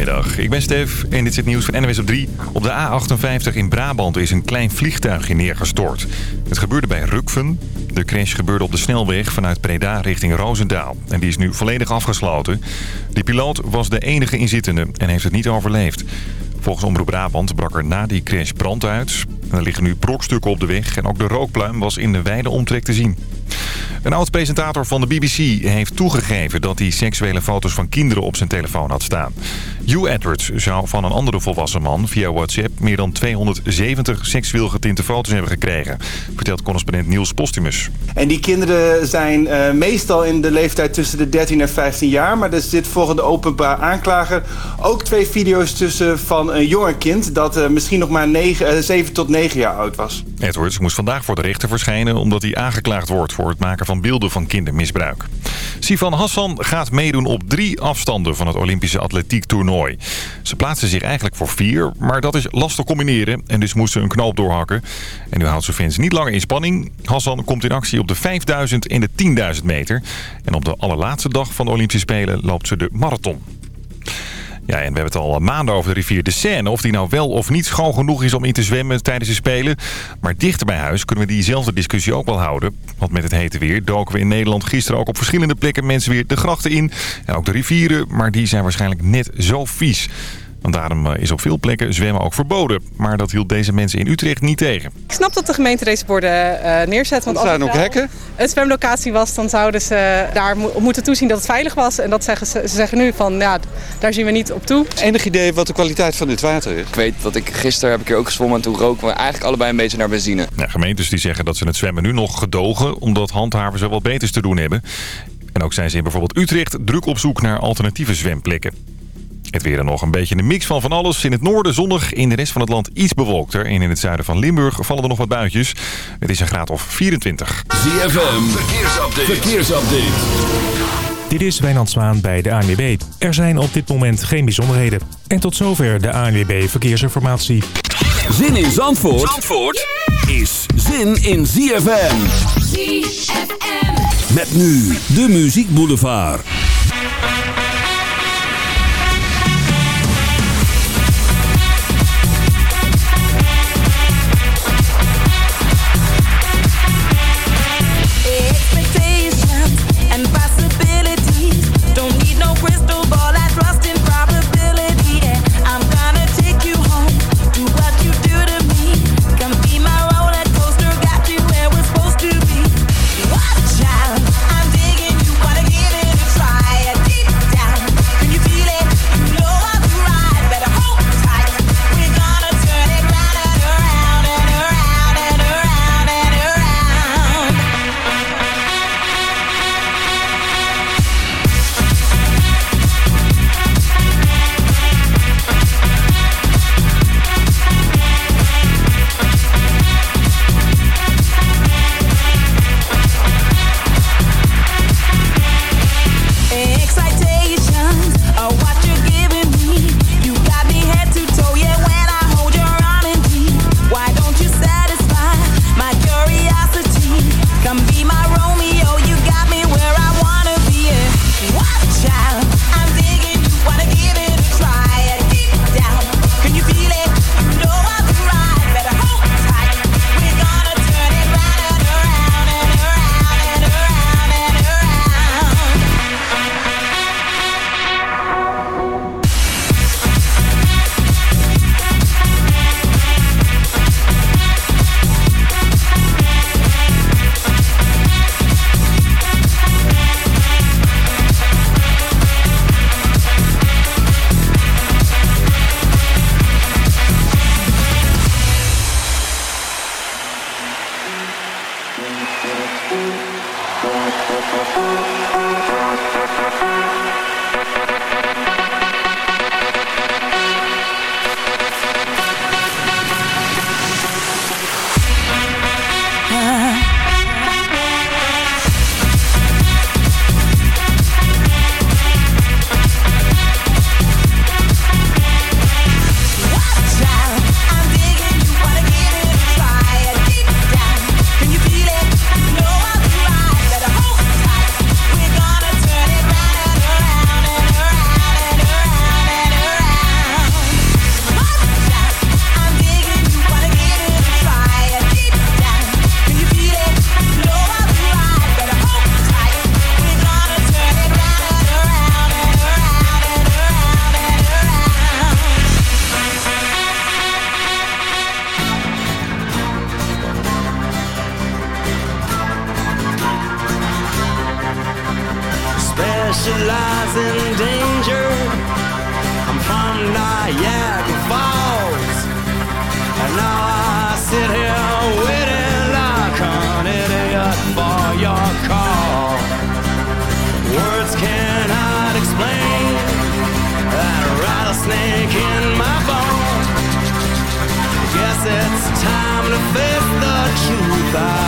Goedemiddag, ik ben Stef en dit is het nieuws van NWS op 3. Op de A58 in Brabant is een klein vliegtuigje neergestort. Het gebeurde bij Rukven. De crash gebeurde op de snelweg vanuit Preda richting Roosendaal. En die is nu volledig afgesloten. De piloot was de enige inzittende en heeft het niet overleefd. Volgens Omroep Brabant brak er na die crash brand uit. Er liggen nu brokstukken op de weg en ook de rookpluim was in de wijde omtrek te zien. Een oud-presentator van de BBC heeft toegegeven dat hij seksuele foto's van kinderen op zijn telefoon had staan. Hugh Edwards zou van een andere volwassen man via WhatsApp meer dan 270 seksueel getinte foto's hebben gekregen, vertelt correspondent Niels Postumus. En die kinderen zijn uh, meestal in de leeftijd tussen de 13 en 15 jaar, maar er zit volgens de openbaar aanklager ook twee video's tussen van een jonger kind dat uh, misschien nog maar 9, uh, 7 tot 9 jaar oud was. Edwards moest vandaag voor de rechter verschijnen omdat hij aangeklaagd wordt voor het maken van beelden van kindermisbruik. Sifan Hassan gaat meedoen op drie afstanden van het Olympische atletiek toernooi. Ze plaatsen zich eigenlijk voor vier, maar dat is lastig combineren en dus moest ze een knoop doorhakken. En nu houdt ze niet langer in spanning. Hassan komt in actie op de 5000 en de 10.000 meter. En op de allerlaatste dag van de Olympische Spelen loopt ze de marathon. Ja, en we hebben het al maanden over de rivier de Seine. Of die nou wel of niet schoon genoeg is om in te zwemmen tijdens de Spelen. Maar dichter bij huis kunnen we diezelfde discussie ook wel houden. Want met het hete weer doken we in Nederland gisteren ook op verschillende plekken mensen weer de grachten in. En ook de rivieren, maar die zijn waarschijnlijk net zo vies. Want daarom eh, is op veel plekken zwemmen ook verboden. Maar dat hield deze mensen in Utrecht niet tegen. Ik snap dat de gemeente deze borden uh, neerzet. Want er zijn ook hekken. Het zwemlocatie was, dan zouden ze daar mo moeten toezien dat het veilig was. En dat zeggen ze, ze zeggen nu van, ja, daar zien we niet op toe. Enig idee wat de kwaliteit van dit water is? Ik weet dat ik gisteren heb ik hier ook gezwommen en toen roken we eigenlijk allebei een beetje naar benzine. Ja, gemeentes die zeggen dat ze het zwemmen nu nog gedogen, omdat handhavers er wel beters te doen hebben. En ook zijn ze in bijvoorbeeld Utrecht druk op zoek naar alternatieve zwemplekken. Het weer er nog een beetje een mix van van alles. In het noorden zonnig, in de rest van het land iets bewolkter. En in het zuiden van Limburg vallen er nog wat buitjes. Het is een graad of 24. ZFM, verkeersupdate. verkeersupdate. Dit is Wijnand Zwaan bij de ANWB. Er zijn op dit moment geen bijzonderheden. En tot zover de ANWB Verkeersinformatie. Zin in Zandvoort, Zandvoort is zin in ZFM. ZFM. Met nu de Muziek Boulevard. Time to face the truth. I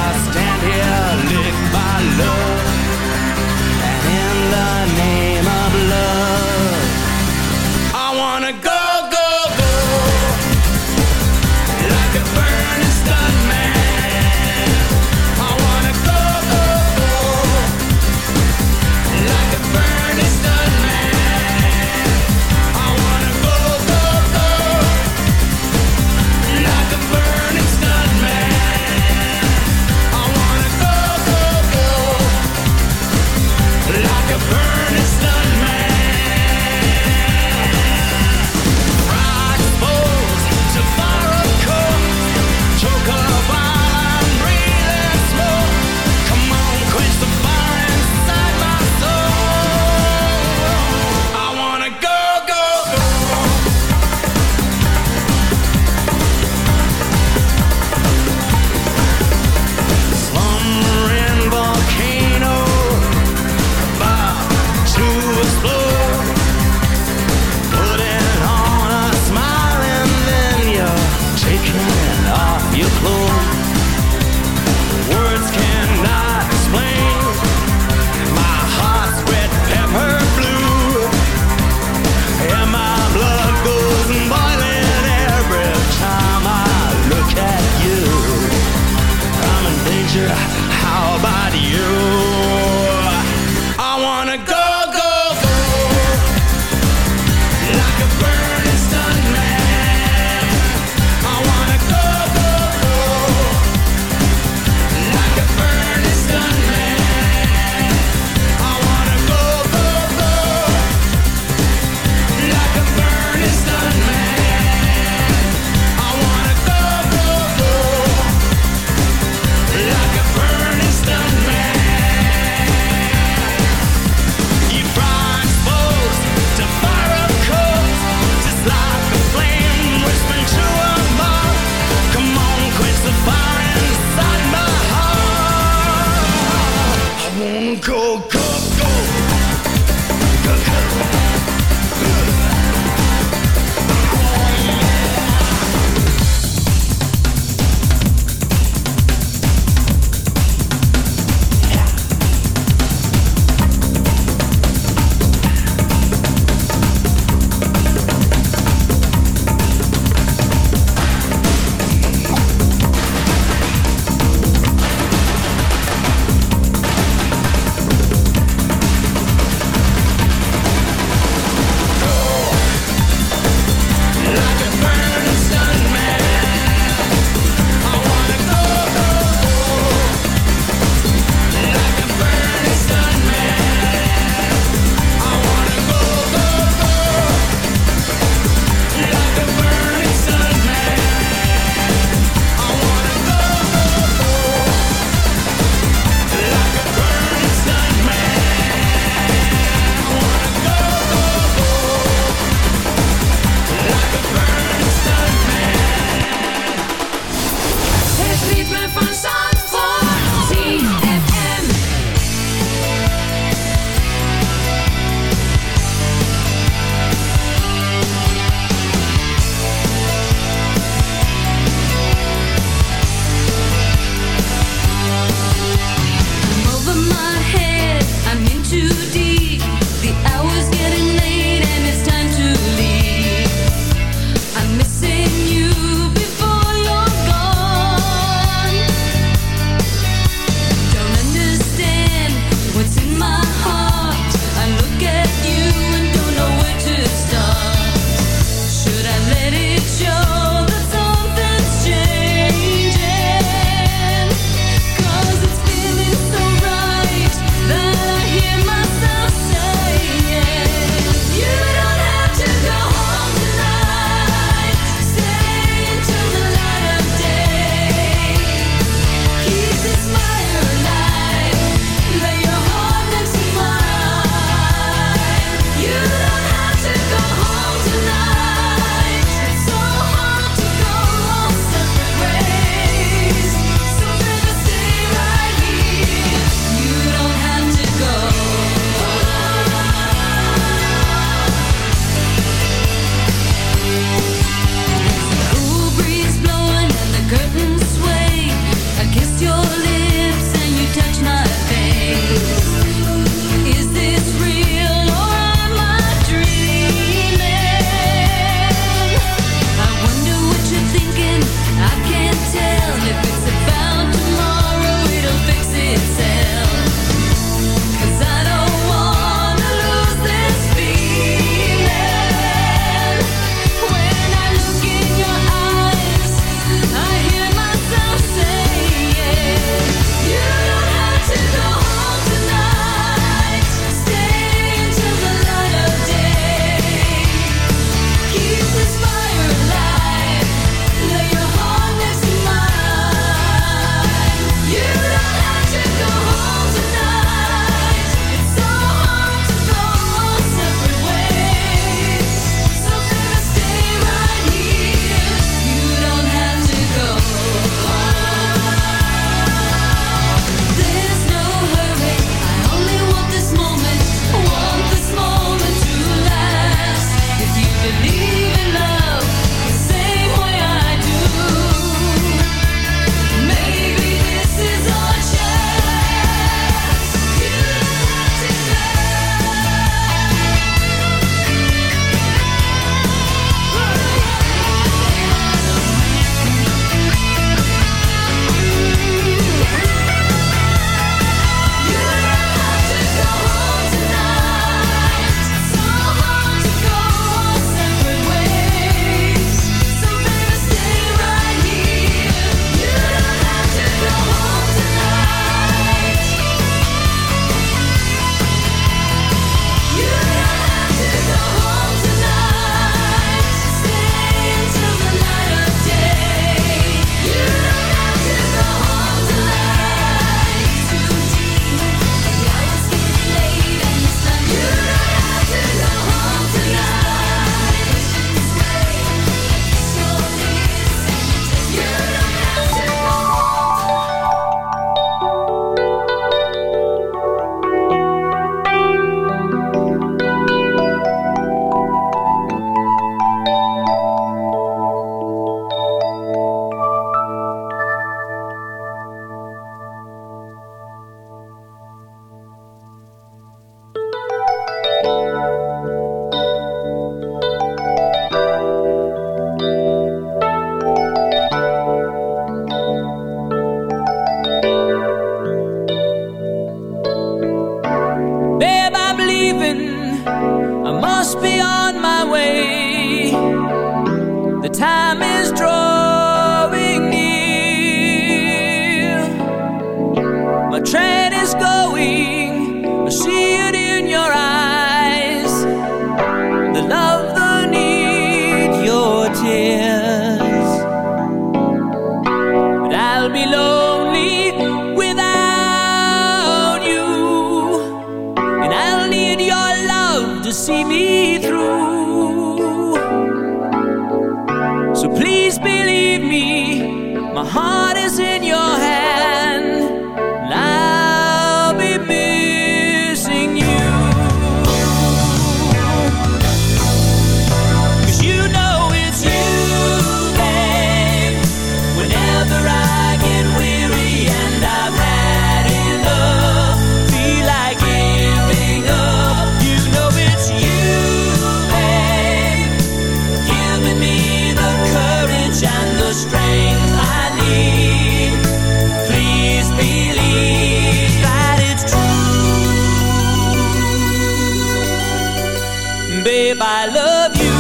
love you.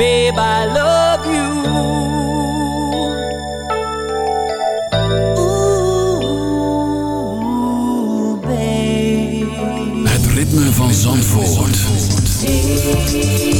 babe, I love you. Ooh, babe. Het ritme van Zandvoort. Zandvoort.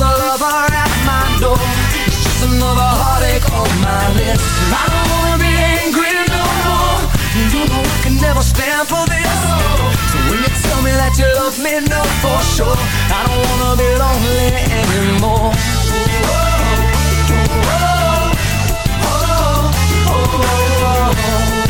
another lover at my door It's just another heartache on my list I don't wanna be angry no more You know I can never stand for this So when you tell me that you love me, no for sure I don't wanna be lonely anymore Oh, oh, oh, oh, oh, oh, oh, oh,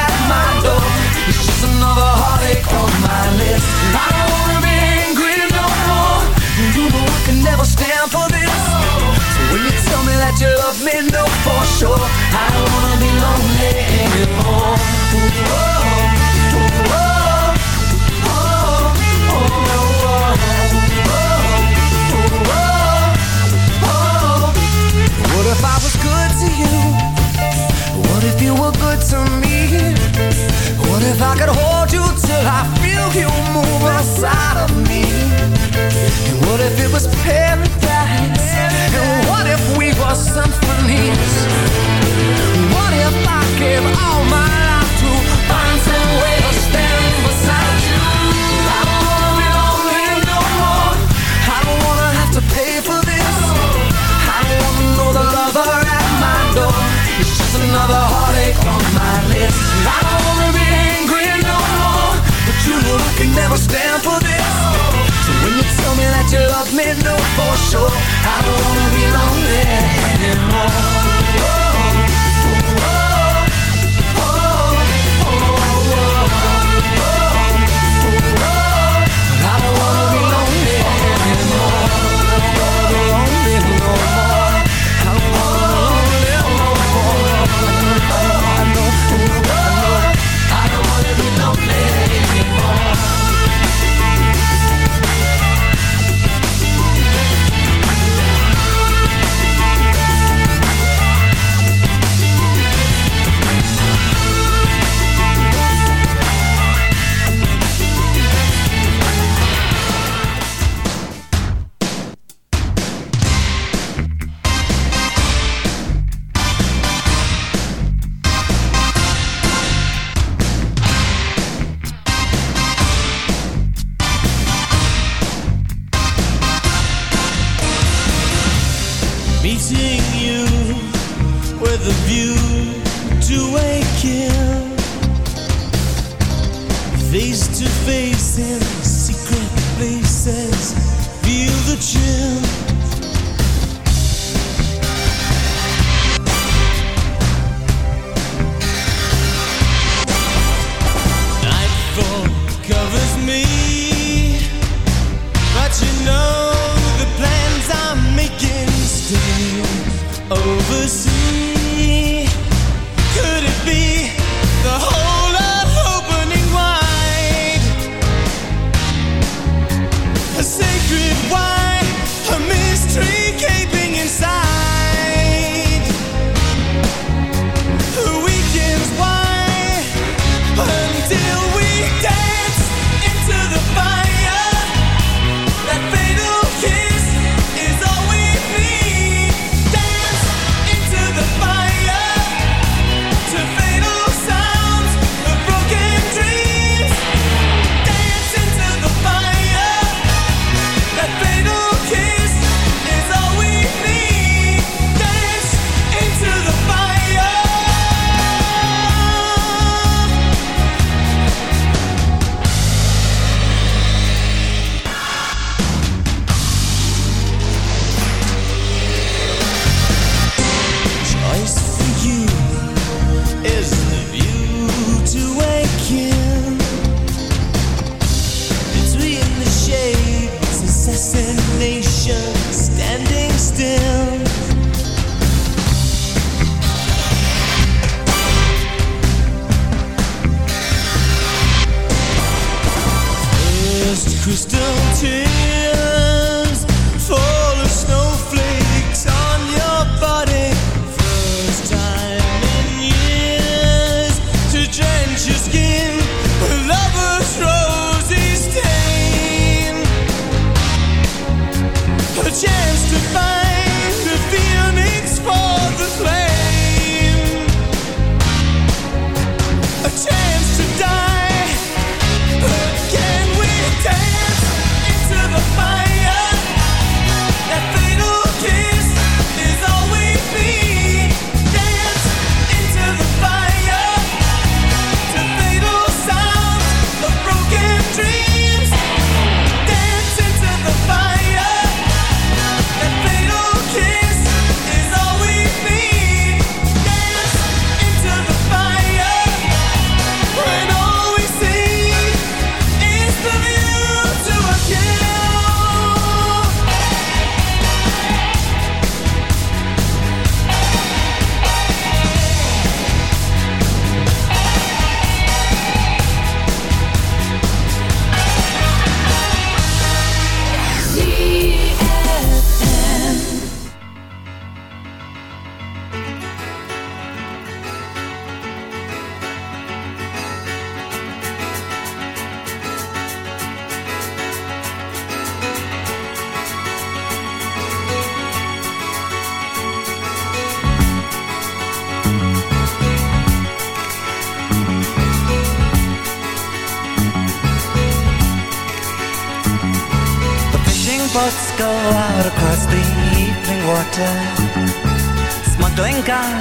you love me, know for sure I don't wanna be lonely anymore. Ooh, oh, oh, oh. What if I was good to you? What if you were good to me? What if I could hold you till I feel you move inside I gave all my life to find some way to stand beside you? I don't wanna be lonely no more. I don't wanna have to pay for this. I don't wanna know the lover at my door. It's just another heartache on my list. I don't wanna be angry no more, but you know I can never stand for this. Tell me that you love me, know for sure I don't wanna be lonely anymore.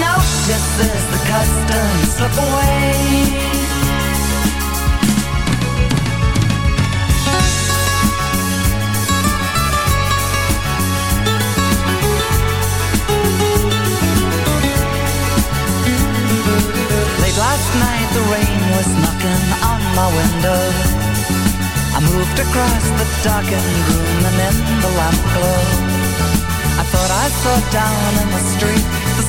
Notices the customs slip away. Late last night the rain was knocking on my window. I moved across the darkened room and in the lamp glow. I thought I saw down in the street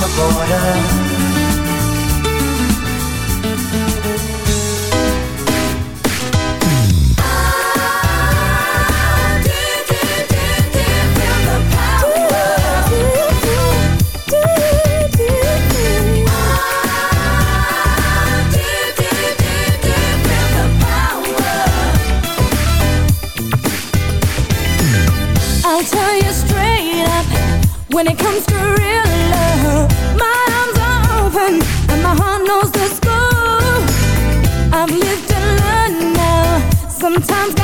The border. I'll tell you straight up when it comes to Sometimes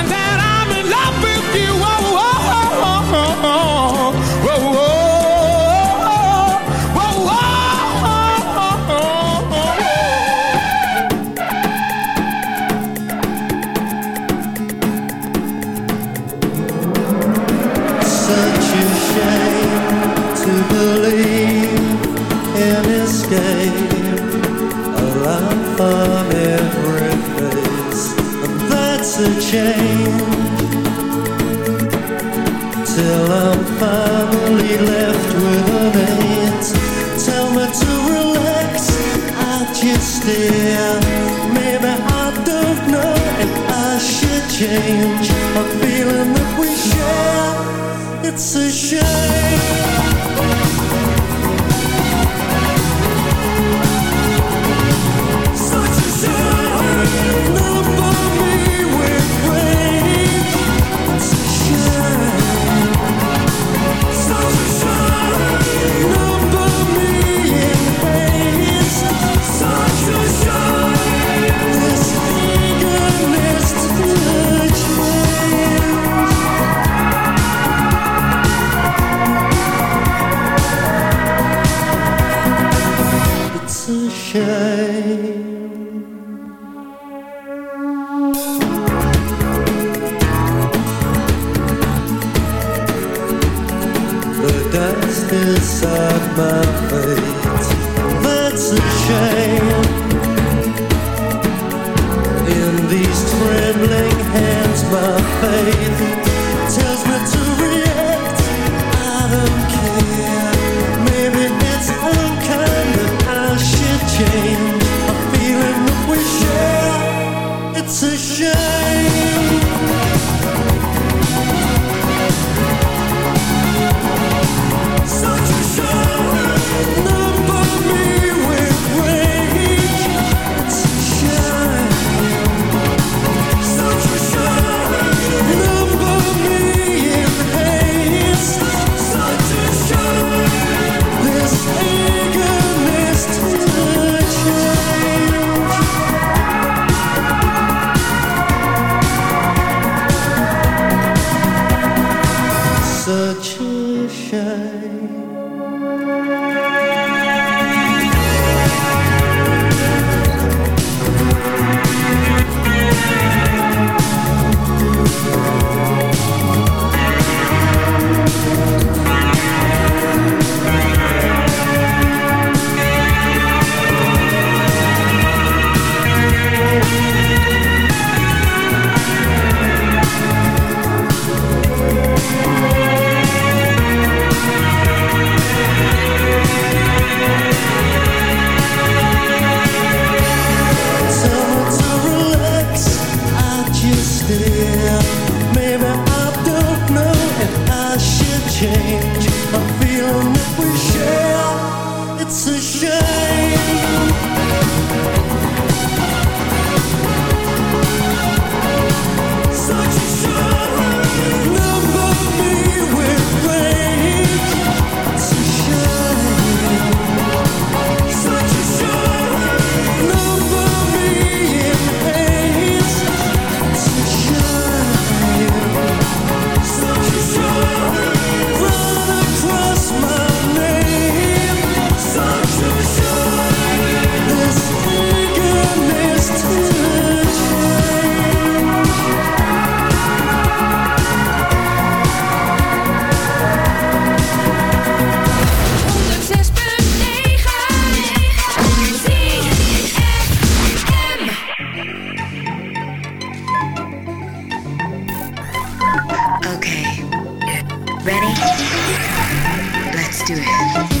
shame Till I'm finally left with a mate. Tell me to relax, I just stare Maybe I don't know if I should change. A feeling that we share, it's a shame. Let's do it.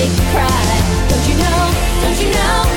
make you cry. Don't you know? Don't you know?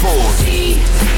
Zandvoort.